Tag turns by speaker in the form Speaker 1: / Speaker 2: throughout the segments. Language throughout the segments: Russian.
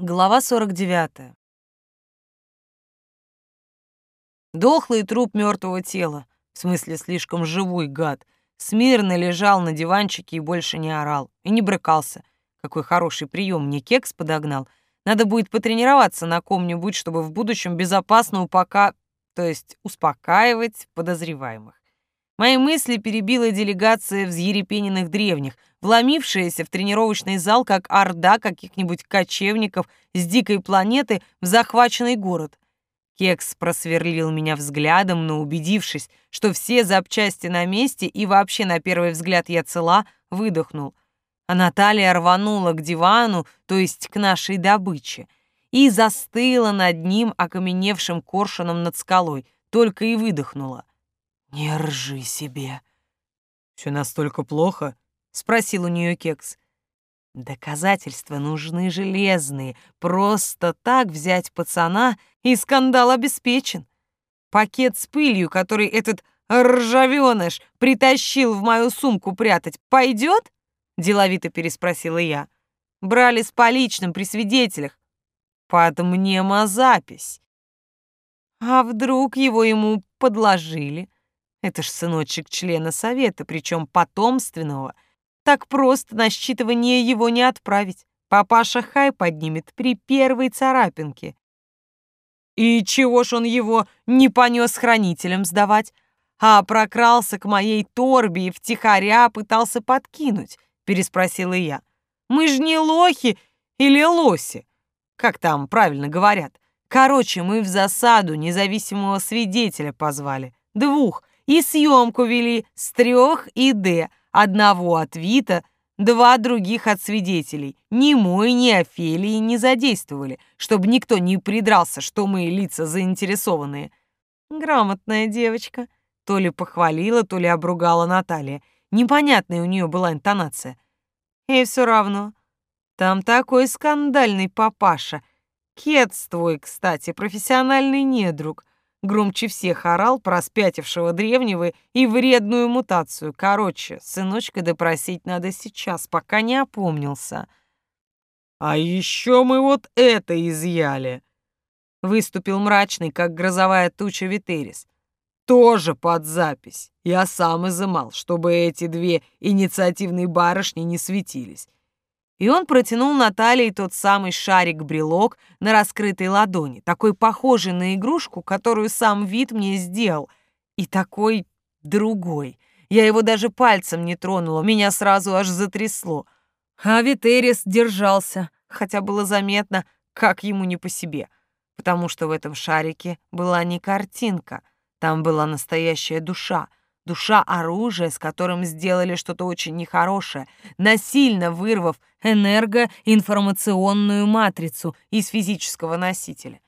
Speaker 1: Глава 49. Дохлый труп мертвого тела, в смысле слишком живой гад, смирно лежал на диванчике и больше не орал, и не брыкался. Какой хороший прием мне кекс подогнал. Надо будет потренироваться на ком-нибудь, чтобы в будущем безопасно упока... то есть успокаивать подозреваемых. Мои мысли перебила делегация взъерепененных древних, вломившаяся в тренировочный зал как орда каких-нибудь кочевников с дикой планеты в захваченный город. Кекс просверлил меня взглядом, но убедившись, что все запчасти на месте и вообще на первый взгляд я цела, выдохнул. А Наталья рванула к дивану, то есть к нашей добыче, и застыла над ним окаменевшим коршуном над скалой, только и выдохнула. «Не ржи себе». «Все настолько плохо?» — спросил у нее Кекс. «Доказательства нужны железные. Просто так взять пацана, и скандал обеспечен. Пакет с пылью, который этот ржавёныш притащил в мою сумку прятать, пойдет?» — деловито переспросила я. «Брали с поличным при свидетелях. Под мнемозапись. А вдруг его ему подложили?» Это ж сыночек члена совета, причем потомственного. Так просто на считывание его не отправить. Папаша Хай поднимет при первой царапинке. И чего ж он его не понес хранителям сдавать, а прокрался к моей торбе и втихаря пытался подкинуть, переспросила я. Мы ж не лохи или лоси, как там правильно говорят. Короче, мы в засаду независимого свидетеля позвали. Двух, и съемку вели с трех и Д, одного от Вита, два других от свидетелей. Ни мой, ни Офелии не задействовали, чтобы никто не придрался, что мы лица заинтересованные. Грамотная девочка. То ли похвалила, то ли обругала Наталья. Непонятная у нее была интонация. И все равно. Там такой скандальный папаша. Кетс твой, кстати, профессиональный недруг громче всех орал про спятившего древнего и вредную мутацию. Короче, сыночка допросить надо сейчас, пока не опомнился. «А еще мы вот это изъяли!» Выступил мрачный, как грозовая туча Витерис. «Тоже под запись. Я сам изымал, чтобы эти две инициативные барышни не светились и он протянул Наталье тот самый шарик-брелок на раскрытой ладони, такой похожий на игрушку, которую сам вид мне сделал, и такой другой. Я его даже пальцем не тронула, меня сразу аж затрясло. А Витерис держался, хотя было заметно, как ему не по себе, потому что в этом шарике была не картинка, там была настоящая душа — душа оружия, с которым сделали что-то очень нехорошее, насильно вырвав энергоинформационную матрицу из физического носителя.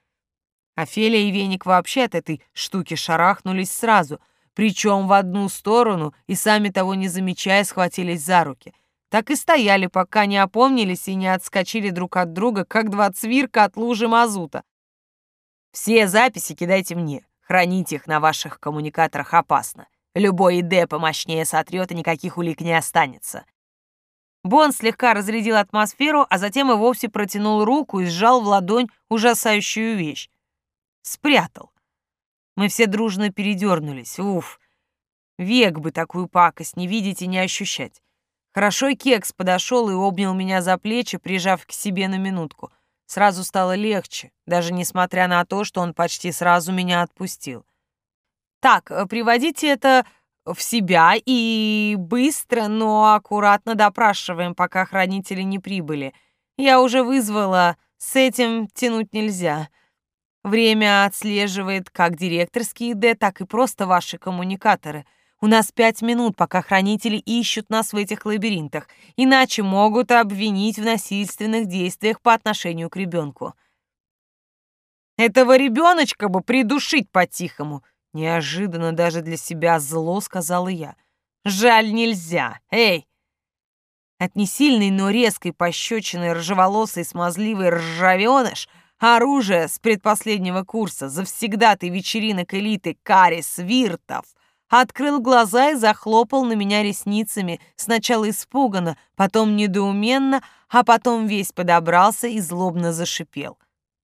Speaker 1: Офелия и Веник вообще от этой штуки шарахнулись сразу, причем в одну сторону и сами того не замечая схватились за руки. Так и стояли, пока не опомнились и не отскочили друг от друга, как два цвирка от лужи мазута. «Все записи кидайте мне, хранить их на ваших коммуникаторах опасно», Любой ИД помощнее сотрет, и никаких улик не останется. Бон слегка разрядил атмосферу, а затем и вовсе протянул руку и сжал в ладонь ужасающую вещь. Спрятал. Мы все дружно передернулись. Уф. Век бы такую пакость не видеть и не ощущать. Хорошо Кекс подошел и обнял меня за плечи, прижав к себе на минутку. Сразу стало легче, даже несмотря на то, что он почти сразу меня отпустил. Так, э, приводите это в себя и быстро, но аккуратно допрашиваем, пока хранители не прибыли. Я уже вызвала, с этим тянуть нельзя. Время отслеживает как директорский ИД, так и просто ваши коммуникаторы. У нас пять минут, пока хранители ищут нас в этих лабиринтах, иначе могут обвинить в насильственных действиях по отношению к ребенку. Этого ребеночка бы придушить по-тихому, Неожиданно даже для себя зло сказала я. «Жаль, нельзя! Эй!» От несильной, но резкой пощечины ржеволосый смазливый ржавеныш оружие с предпоследнего курса, завсегдатый вечеринок элиты Карис Виртов, открыл глаза и захлопал на меня ресницами, сначала испуганно, потом недоуменно, а потом весь подобрался и злобно зашипел.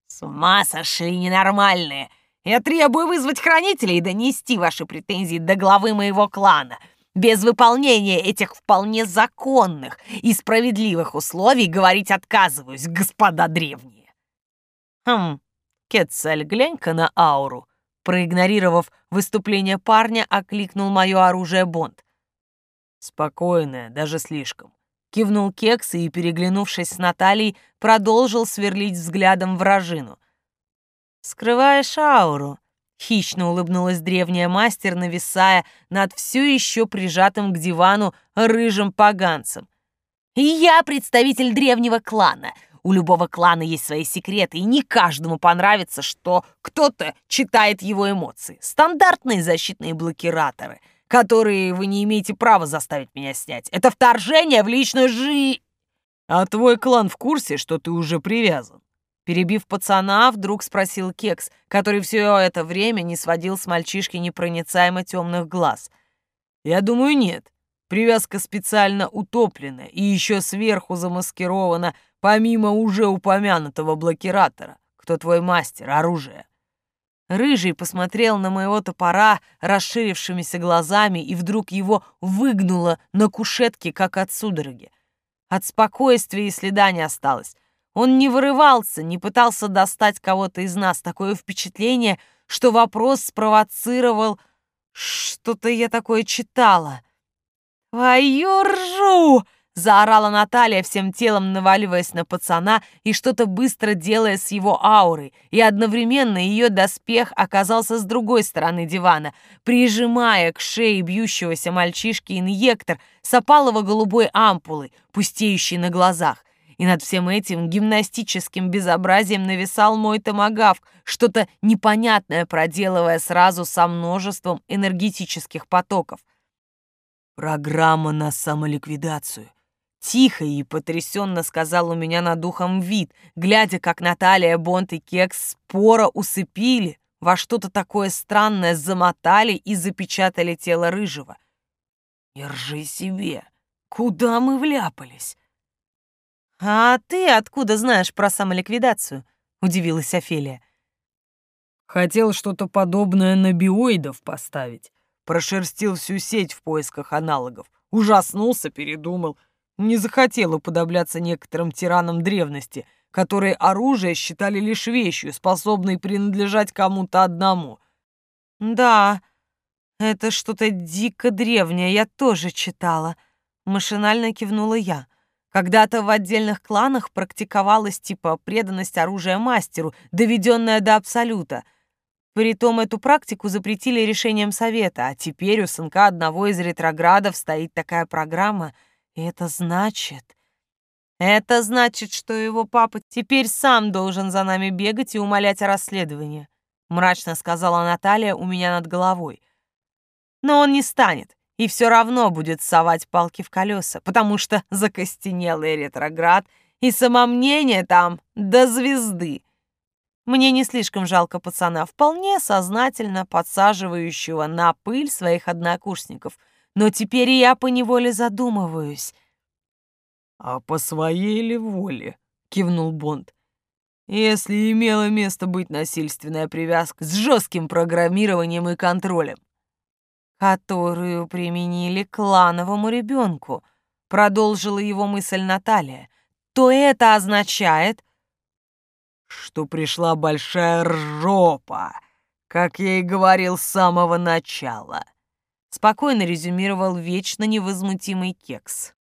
Speaker 1: «С ума сошли ненормальные! Я требую вызвать хранителей и донести ваши претензии до главы моего клана!» Без выполнения этих вполне законных и справедливых условий говорить отказываюсь, господа древние. Хм, Кетцаль, глянь-ка на ауру. Проигнорировав выступление парня, окликнул мое оружие Бонд. Спокойная, даже слишком. Кивнул Кекс и, переглянувшись с Натальей, продолжил сверлить взглядом вражину. «Скрываешь ауру», Хищно улыбнулась древняя мастер, нависая над все еще прижатым к дивану рыжим поганцем. «И я представитель древнего клана. У любого клана есть свои секреты, и не каждому понравится, что кто-то читает его эмоции. Стандартные защитные блокираторы, которые вы не имеете права заставить меня снять. Это вторжение в личную жизнь. А твой клан в курсе, что ты уже привязан? Перебив пацана, вдруг спросил Кекс, который все это время не сводил с мальчишки непроницаемо темных глаз. «Я думаю, нет. Привязка специально утоплена и еще сверху замаскирована, помимо уже упомянутого блокиратора. Кто твой мастер оружия?» Рыжий посмотрел на моего топора расширившимися глазами, и вдруг его выгнуло на кушетке, как от судороги. От спокойствия и следа не осталось. Он не вырывался, не пытался достать кого-то из нас. Такое впечатление, что вопрос спровоцировал... Что-то я такое читала. «Твою ржу!» — заорала Наталья, всем телом наваливаясь на пацана и что-то быстро делая с его аурой, и одновременно ее доспех оказался с другой стороны дивана, прижимая к шее бьющегося мальчишки инъектор с опалово-голубой ампулой, пустеющей на глазах и над всем этим гимнастическим безобразием нависал мой томагавк, что-то непонятное проделывая сразу со множеством энергетических потоков. «Программа на самоликвидацию», — тихо и потрясенно сказал у меня над духом вид, глядя, как Наталья, Бонт и Кекс споро усыпили, во что-то такое странное замотали и запечатали тело Рыжего. «Держи себе! Куда мы вляпались?» «А ты откуда знаешь про самоликвидацию?» — удивилась Офелия. «Хотел что-то подобное на биоидов поставить. Прошерстил всю сеть в поисках аналогов. Ужаснулся, передумал. Не захотел уподобляться некоторым тиранам древности, которые оружие считали лишь вещью, способной принадлежать кому-то одному. Да, это что-то дико древнее, я тоже читала. Машинально кивнула я. Когда-то в отдельных кланах практиковалась типа преданность оружия мастеру, доведенная до абсолюта. Притом эту практику запретили решением совета, а теперь у сынка одного из ретроградов стоит такая программа, и это значит... Это значит, что его папа теперь сам должен за нами бегать и умолять о расследовании, мрачно сказала Наталья у меня над головой. Но он не станет и все равно будет совать палки в колеса, потому что закостенелый ретроград и самомнение там до звезды. Мне не слишком жалко пацана, вполне сознательно подсаживающего на пыль своих однокурсников, но теперь я поневоле задумываюсь. «А по своей ли воле?» — кивнул Бонд. «Если имела место быть насильственная привязка с жестким программированием и контролем которую применили клановому ребенку, продолжила его мысль Наталья, то это означает, что пришла большая ржопа, как я и говорил с самого начала. Спокойно резюмировал вечно невозмутимый кекс.